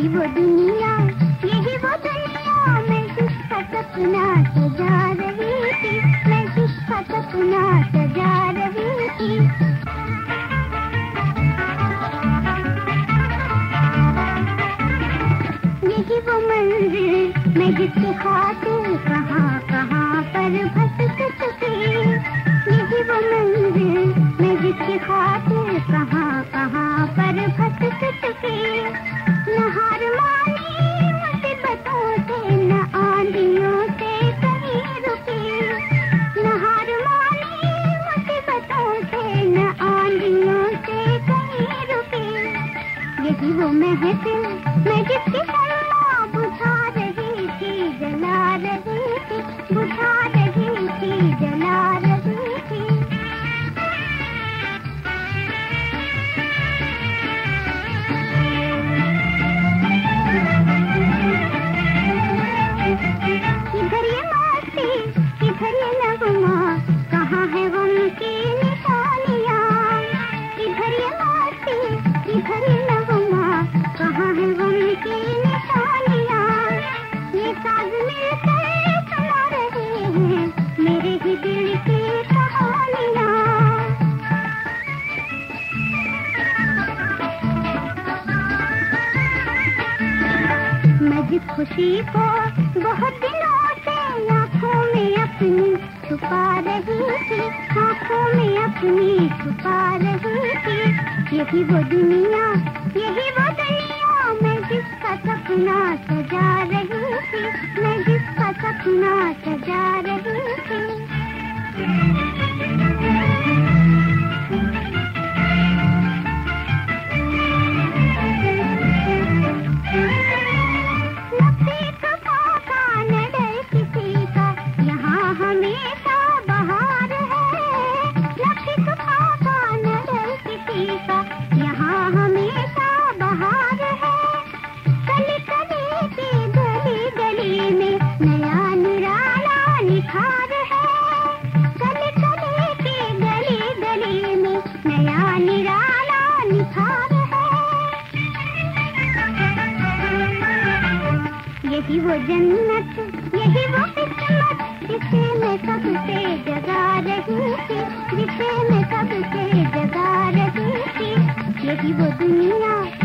यही वो दुनिया, यही वो दुनिया। मैं जिसका सपना सजा रही थी, मैं जिसका सपना सजा रही थी। यही वो मंजिल, मैं जिसके खाते कहाँ कहाँ पर भटक चुकी यही वो महफिल मैं जिसके शर्मा जिस खुशी को, बहुत दिनों से आँखों में अपनी छुपा रही थी, आँखों में अपनी छुपा रही थी। यही वो दुनिया, यही वो दुनिया, मैं जिसका सपना सजा रही थी, मैं जिसका सपना सजा रही थी। यही वो जन्नत, यही वो किस्मत जिसे मैं कब जगा रही थी, जिसे मैं कब से जगा रही थी। यही वो दुनिया